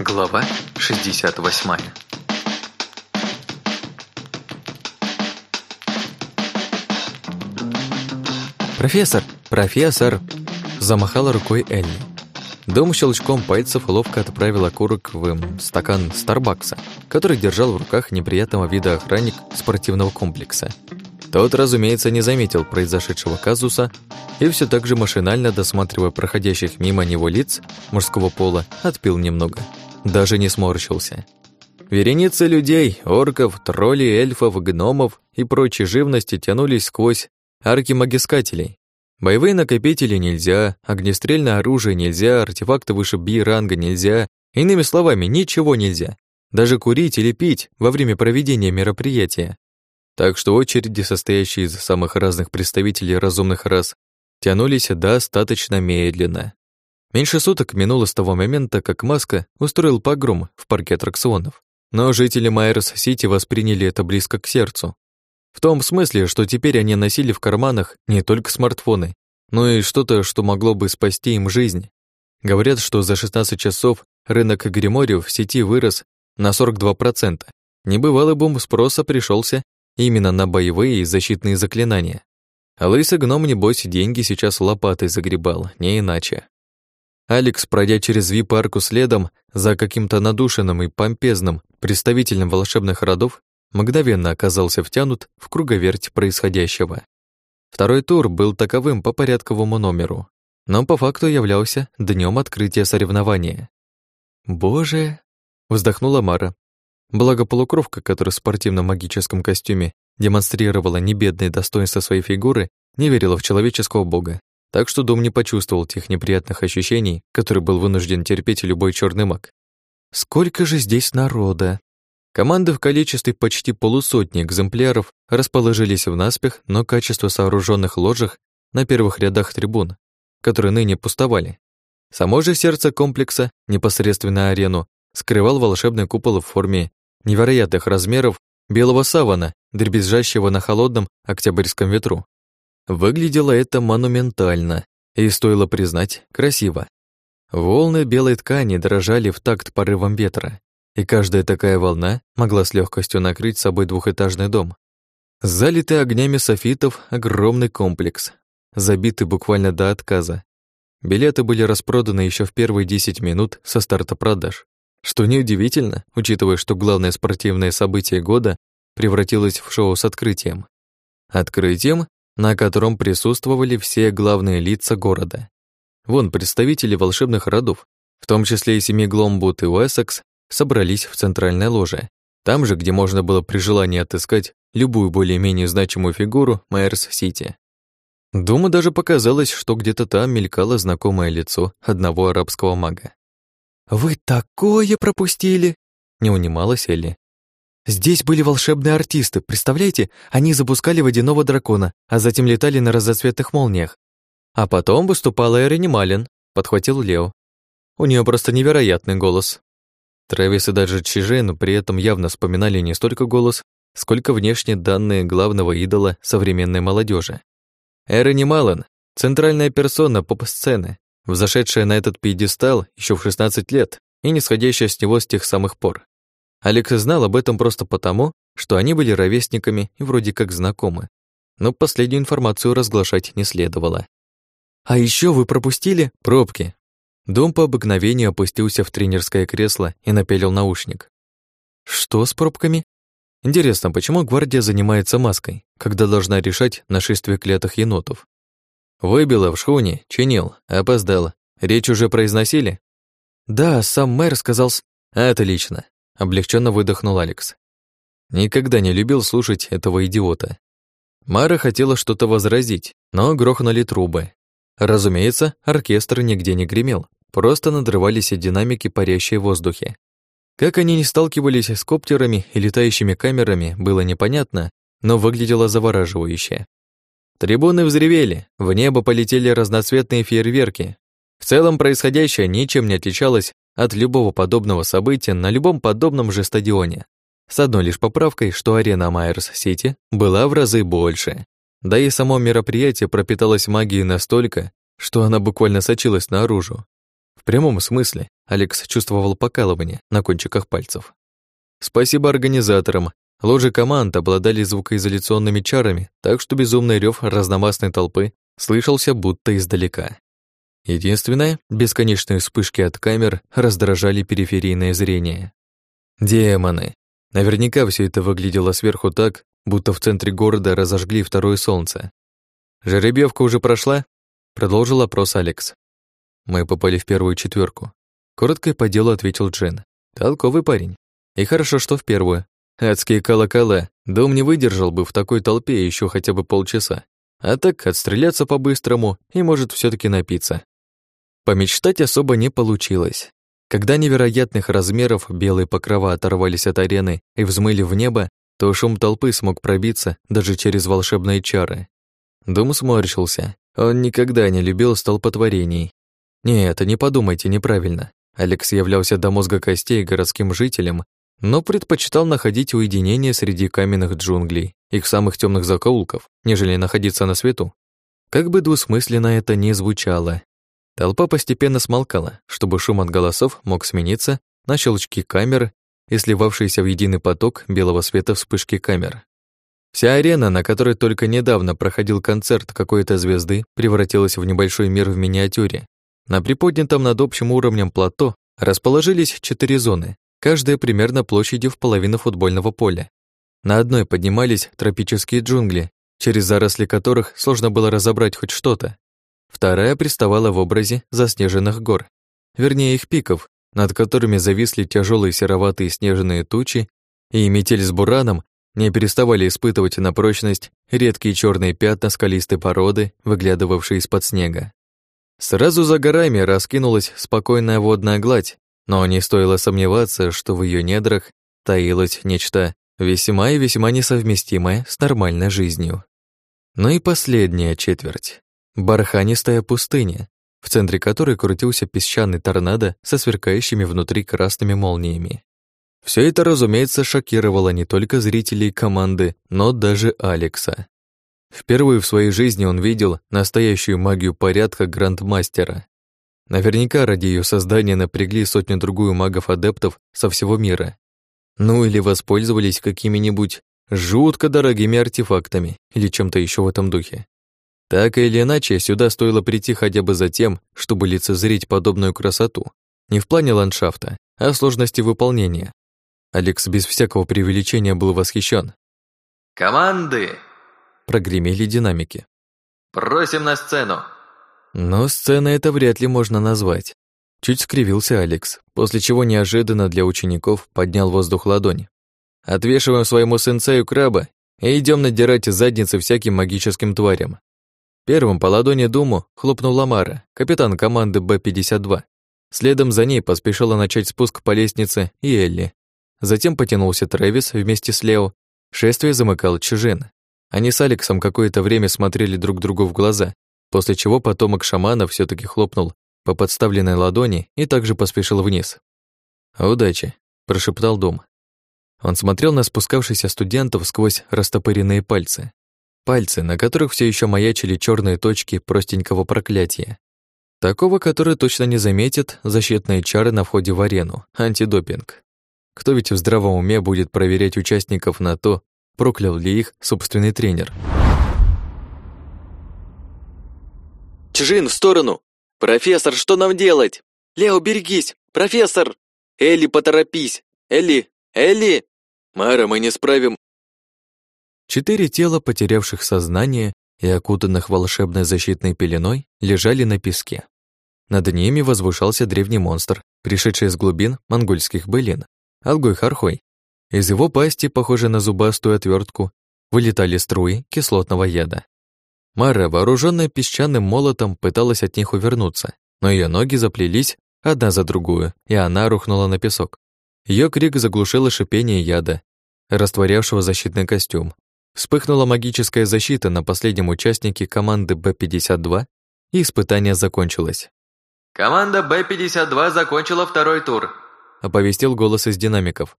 Глава 68 «Профессор! Профессор!» Замахала рукой Элли. Дом щелчком пальцев ловко отправил окурок в м, стакан Старбакса, который держал в руках неприятного вида охранник спортивного комплекса. Тот, разумеется, не заметил произошедшего казуса и все так же машинально, досматривая проходящих мимо него лиц мужского пола, отпил немного. Даже не сморщился. Вереницы людей, орков, троллей, эльфов, гномов и прочей живности тянулись сквозь арки магискателей. Боевые накопители нельзя, огнестрельное оружие нельзя, артефакты выше би-ранга нельзя. Иными словами, ничего нельзя. Даже курить или пить во время проведения мероприятия. Так что очереди, состоящие из самых разных представителей разумных рас, тянулись достаточно медленно. Меньше суток минуло с того момента, как Маска устроил погром в парке аттракционов. Но жители Майерс-Сити восприняли это близко к сердцу. В том смысле, что теперь они носили в карманах не только смартфоны, но и что-то, что могло бы спасти им жизнь. Говорят, что за 16 часов рынок гримориев в сети вырос на 42%. Небывалый бум спроса пришелся именно на боевые и защитные заклинания. А лысый гном, небось, деньги сейчас лопатой загребал, не иначе. Алекс, пройдя через вип-арку следом за каким-то надушенным и помпезным представителем волшебных родов, мгновенно оказался втянут в круговерть происходящего. Второй тур был таковым по порядковому номеру, но по факту являлся днем открытия соревнования. «Боже!» — вздохнула Мара. Благо полукровка, которая в спортивно-магическом костюме демонстрировала небедные достоинства своей фигуры, не верила в человеческого бога, так что Дом не почувствовал тех неприятных ощущений, которые был вынужден терпеть любой черный маг. «Сколько же здесь народа!» Команды в количестве почти полусотни экземпляров расположились в наспех, но качество сооруженных ложах на первых рядах трибун, которые ныне пустовали. Само же сердце комплекса, непосредственно арену, скрывал волшебный купол в форме невероятных размеров белого савана, дребезжащего на холодном октябрьском ветру. Выглядело это монументально и, стоило признать, красиво. Волны белой ткани дрожали в такт порывом ветра, и каждая такая волна могла с легкостью накрыть собой двухэтажный дом. Залитый огнями софитов огромный комплекс, забитый буквально до отказа. Билеты были распроданы еще в первые 10 минут со старта продаж. Что неудивительно, учитывая, что главное спортивное событие года превратилось в шоу с открытием. Открытием, на котором присутствовали все главные лица города. Вон представители волшебных родов, в том числе и семи Гломбут и Уэссекс, собрались в центральной ложе. Там же, где можно было при желании отыскать любую более-менее значимую фигуру Майерс-Сити. Думаю, даже показалось, что где-то там мелькало знакомое лицо одного арабского мага. «Вы такое пропустили!» — не унималась Элли. «Здесь были волшебные артисты, представляете? Они запускали водяного дракона, а затем летали на разноцветных молниях. А потом выступала Эрини Малин», — подхватил Лео. «У нее просто невероятный голос». Трэвис и даже Чижен при этом явно вспоминали не столько голос, сколько внешние данные главного идола современной молодежи. Эрини Малин — центральная персона поп-сцены, взошедшая на этот пьедестал еще в 16 лет и не сходящая с него с тех самых пор. Алекс знал об этом просто потому, что они были ровесниками и вроде как знакомы. Но последнюю информацию разглашать не следовало. «А еще вы пропустили пробки!» Дом по обыкновению опустился в тренерское кресло и напялил наушник. «Что с пробками?» Интересно, почему гвардия занимается маской, когда должна решать нашествие клятых енотов? Выбила в шхуне, чинил, опоздала. Речь уже произносили? Да, сам мэр сказал... Отлично. Облегченно выдохнул Алекс. Никогда не любил слушать этого идиота. Мара хотела что-то возразить, но грохнули трубы. Разумеется, оркестр нигде не гремел, просто надрывались динамики, парящие в воздухе. Как они не сталкивались с коптерами и летающими камерами, было непонятно, но выглядело завораживающе. Трибуны взревели, в небо полетели разноцветные фейерверки. В целом происходящее ничем не отличалось от любого подобного события на любом подобном же стадионе. С одной лишь поправкой, что арена Майерс-Сити была в разы больше. Да и само мероприятие пропиталось магией настолько, что она буквально сочилась наружу. В прямом смысле Алекс чувствовал покалывание на кончиках пальцев. Спасибо организаторам. Ложи команд обладали звукоизоляционными чарами, так что безумный рев разномастной толпы слышался будто издалека. Единственное, бесконечные вспышки от камер раздражали периферийное зрение. Демоны. Наверняка все это выглядело сверху так, будто в центре города разожгли второе солнце. «Жеребьевка уже прошла?» — продолжил опрос Алекс. Мы попали в первую четверку. Коротко по делу ответил Джен. Толковый парень. И хорошо, что в первую. Адские колокола. Дом не выдержал бы в такой толпе еще хотя бы полчаса. А так отстреляться по-быстрому и, может, все таки напиться. Помечтать особо не получилось. Когда невероятных размеров белые покрова оторвались от арены и взмыли в небо, то шум толпы смог пробиться даже через волшебные чары. Дум сморщился. Он никогда не любил столпотворений. Нет, не подумайте неправильно. Алекс являлся до мозга костей городским жителем, но предпочитал находить уединение среди каменных джунглей, их самых темных закоулков, нежели находиться на свету. Как бы двусмысленно это ни звучало, Толпа постепенно смолкала, чтобы шум от голосов мог смениться на щелчки камер и сливавшиеся в единый поток белого света вспышки камер. Вся арена, на которой только недавно проходил концерт какой-то звезды, превратилась в небольшой мир в миниатюре. На приподнятом над общим уровнем плато расположились четыре зоны, каждая примерно площадью в половину футбольного поля. На одной поднимались тропические джунгли, через заросли которых сложно было разобрать хоть что-то. Вторая приставала в образе заснеженных гор, вернее их пиков, над которыми зависли тяжелые сероватые снежные тучи, и метель с бураном не переставали испытывать на прочность редкие черные пятна скалистой породы, выглядывавшие из-под снега. Сразу за горами раскинулась спокойная водная гладь, но не стоило сомневаться, что в ее недрах таилось нечто весьма и весьма несовместимое с нормальной жизнью. Ну и последняя четверть. Барханистая пустыня, в центре которой крутился песчаный торнадо со сверкающими внутри красными молниями. Все это, разумеется, шокировало не только зрителей команды, но даже Алекса. Впервые в своей жизни он видел настоящую магию порядка грандмастера. Наверняка ради ее создания напрягли сотню-другую магов-адептов со всего мира. Ну или воспользовались какими-нибудь жутко дорогими артефактами или чем-то еще в этом духе. Так или иначе, сюда стоило прийти хотя бы за тем, чтобы лицезреть подобную красоту. Не в плане ландшафта, а в сложности выполнения. Алекс без всякого преувеличения был восхищен. «Команды!» Прогремели динамики. «Просим на сцену!» Но сцена это вряд ли можно назвать. Чуть скривился Алекс, после чего неожиданно для учеников поднял воздух ладонь. «Отвешиваем своему сенсею краба и идем надирать задницы всяким магическим тварям. Первым по ладони Думу хлопнул Ламара, капитан команды Б-52. Следом за ней поспешила начать спуск по лестнице и Элли. Затем потянулся Трэвис вместе с Лео. Шествие замыкал Чужин. Они с Алексом какое-то время смотрели друг другу в глаза, после чего потомок шамана все таки хлопнул по подставленной ладони и также поспешил вниз. «Удачи», – прошептал Дом. Он смотрел на спускавшихся студентов сквозь растопыренные пальцы. Пальцы, на которых все еще маячили черные точки простенького проклятия. Такого, который точно не заметит защитные чары на входе в арену, антидопинг. Кто ведь в здравом уме будет проверять участников на то, проклял ли их собственный тренер? «Чжин, в сторону! Профессор, что нам делать? Лео, берегись! Профессор! Элли, поторопись! Элли! Элли! Мара, мы не справим Четыре тела, потерявших сознание и окутанных волшебной защитной пеленой, лежали на песке. Над ними возвышался древний монстр, пришедший из глубин монгольских былин, Алгой Хархой. Из его пасти, похожей на зубастую отвертку, вылетали струи кислотного яда. Мара, вооруженная песчаным молотом, пыталась от них увернуться, но ее ноги заплелись одна за другую, и она рухнула на песок. Ее крик заглушило шипение яда, растворявшего защитный костюм, Вспыхнула магическая защита на последнем участнике команды Б-52, и испытание закончилось. «Команда Б-52 закончила второй тур», оповестил голос из динамиков.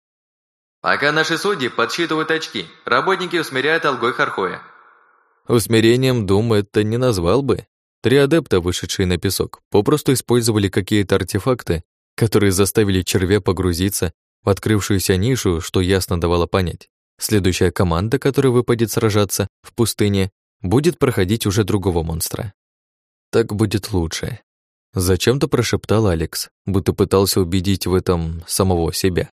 «Пока наши судьи подсчитывают очки, работники усмиряют алгой Хархоя». Усмирением, думаю, это не назвал бы. Три адепта, вышедшие на песок, попросту использовали какие-то артефакты, которые заставили червя погрузиться в открывшуюся нишу, что ясно давало понять. Следующая команда, которая выпадет сражаться в пустыне, будет проходить уже другого монстра. Так будет лучше. Зачем-то прошептал Алекс, будто пытался убедить в этом самого себя.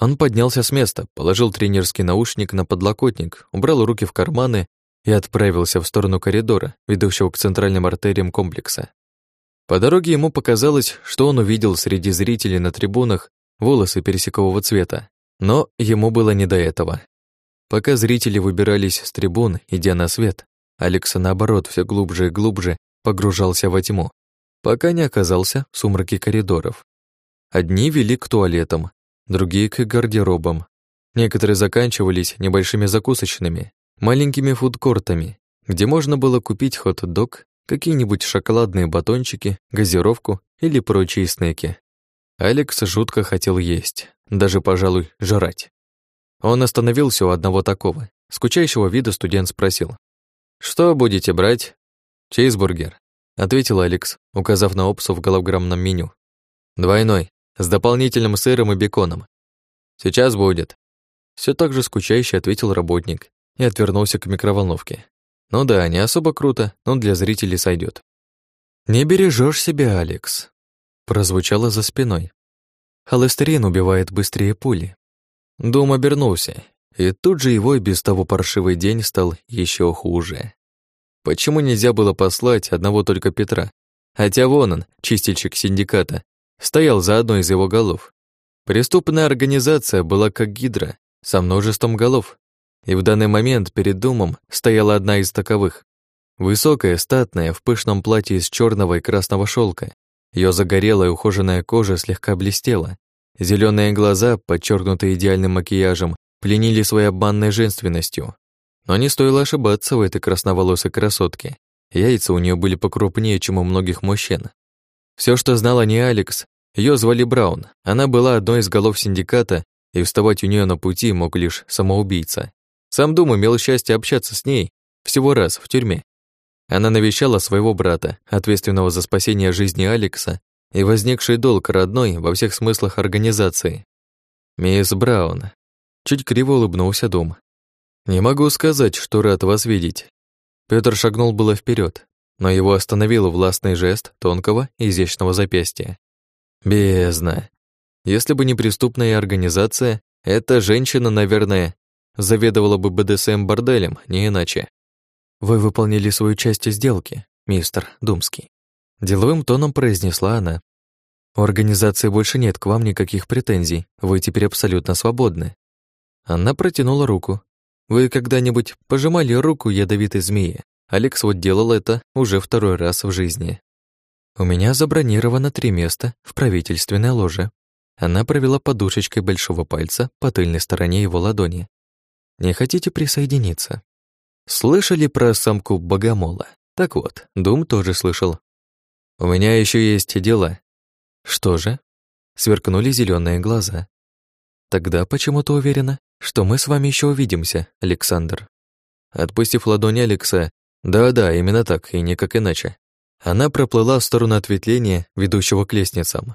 Он поднялся с места, положил тренерский наушник на подлокотник, убрал руки в карманы и отправился в сторону коридора, ведущего к центральным артериям комплекса. По дороге ему показалось, что он увидел среди зрителей на трибунах волосы персикового цвета, но ему было не до этого. Пока зрители выбирались с трибун, идя на свет, Алекса, наоборот, все глубже и глубже погружался во тьму, пока не оказался в сумраке коридоров. Одни вели к туалетам, другие — к гардеробам. Некоторые заканчивались небольшими закусочными, маленькими фудкортами, где можно было купить хот-дог, какие-нибудь шоколадные батончики, газировку или прочие снеки. Алекс жутко хотел есть, даже, пожалуй, жрать. Он остановился у одного такого. Скучающего вида студент спросил. «Что будете брать?» «Чейзбургер», — ответил Алекс, указав на опсу в голограммном меню. «Двойной, с дополнительным сыром и беконом. Сейчас будет». Все так же скучающе ответил работник и отвернулся к микроволновке. Ну да, не особо круто, но для зрителей сойдет. «Не бережешь себя, Алекс», — прозвучало за спиной. «Холестерин убивает быстрее пули». Дом обернулся, и тут же его и без того паршивый день стал еще хуже. Почему нельзя было послать одного только Петра? Хотя вон он, чистильщик синдиката, стоял за одной из его голов. Преступная организация была как гидра, со множеством голов. И в данный момент перед домом стояла одна из таковых. Высокая, статная, в пышном платье из черного и красного шелка. Ее загорелая ухоженная кожа слегка блестела. Зеленые глаза, подчеркнутые идеальным макияжем, пленили своей обманной женственностью. Но не стоило ошибаться в этой красноволосой красотке. Яйца у нее были покрупнее, чем у многих мужчин. Все, что знала не Алекс, ее звали Браун. Она была одной из голов синдиката, и вставать у нее на пути мог лишь самоубийца. Сам Дум имел счастье общаться с ней всего раз в тюрьме. Она навещала своего брата, ответственного за спасение жизни Алекса, и возникший долг родной во всех смыслах организации. «Мисс Браун», чуть криво улыбнулся Дум. «Не могу сказать, что рад вас видеть». Пётр шагнул было вперед, но его остановил властный жест тонкого, изящного запястья. Бездна. Если бы не преступная организация, эта женщина, наверное, заведовала бы БДСМ-борделем, не иначе. «Вы выполнили свою часть сделки, мистер Думский», — деловым тоном произнесла она. «У организации больше нет к вам никаких претензий, вы теперь абсолютно свободны». Она протянула руку. «Вы когда-нибудь пожимали руку ядовитой змеи?» Алекс вот делал это уже второй раз в жизни. «У меня забронировано три места в правительственной ложе». Она провела подушечкой большого пальца по тыльной стороне его ладони. «Не хотите присоединиться?» Слышали про самку богомола? Так вот, Дум тоже слышал. «У меня еще есть дела». «Что же?» Сверкнули зеленые глаза. «Тогда почему-то уверена, что мы с вами еще увидимся, Александр». Отпустив ладонь Алекса, да-да, именно так, и никак иначе, она проплыла в сторону ответвления, ведущего к лестницам.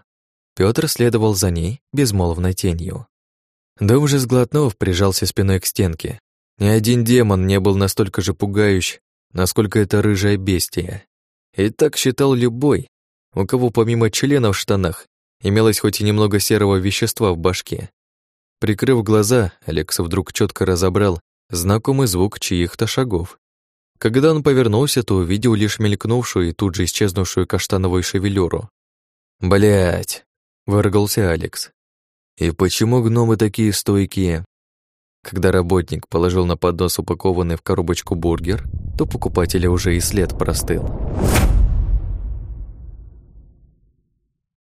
Пётр следовал за ней безмолвной тенью. Да уже сглотнув, прижался спиной к стенке. Ни один демон не был настолько же пугающий, насколько это рыжая бестия. И так считал любой, у кого помимо членов в штанах имелось хоть и немного серого вещества в башке. Прикрыв глаза, Алекс вдруг четко разобрал знакомый звук чьих-то шагов. Когда он повернулся, то увидел лишь мелькнувшую и тут же исчезнувшую каштановую шевелюру. Блять, выругался Алекс. «И почему гномы такие стойкие?» Когда работник положил на поднос упакованный в коробочку бургер, то покупателя уже и след простыл.